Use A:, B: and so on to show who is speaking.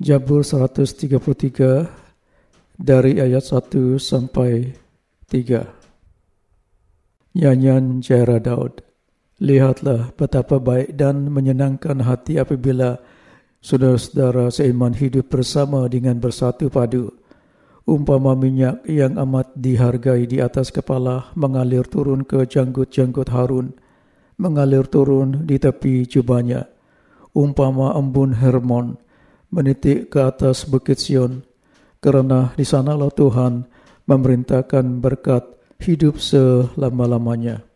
A: Jabur 133 dari ayat 1 sampai 3. Nyanyian Jaira Daud. Lihatlah betapa baik dan menyenangkan hati apabila saudara-saudara seiman hidup bersama dengan bersatu padu. Umpama minyak yang amat dihargai di atas kepala mengalir turun ke janggut-janggut Harun, mengalir turun di tepi jubahnya. Umpama embun Hermon, menitik ke atas Bukit Sion, kerana di sanalah Tuhan memerintahkan berkat hidup selama-lamanya.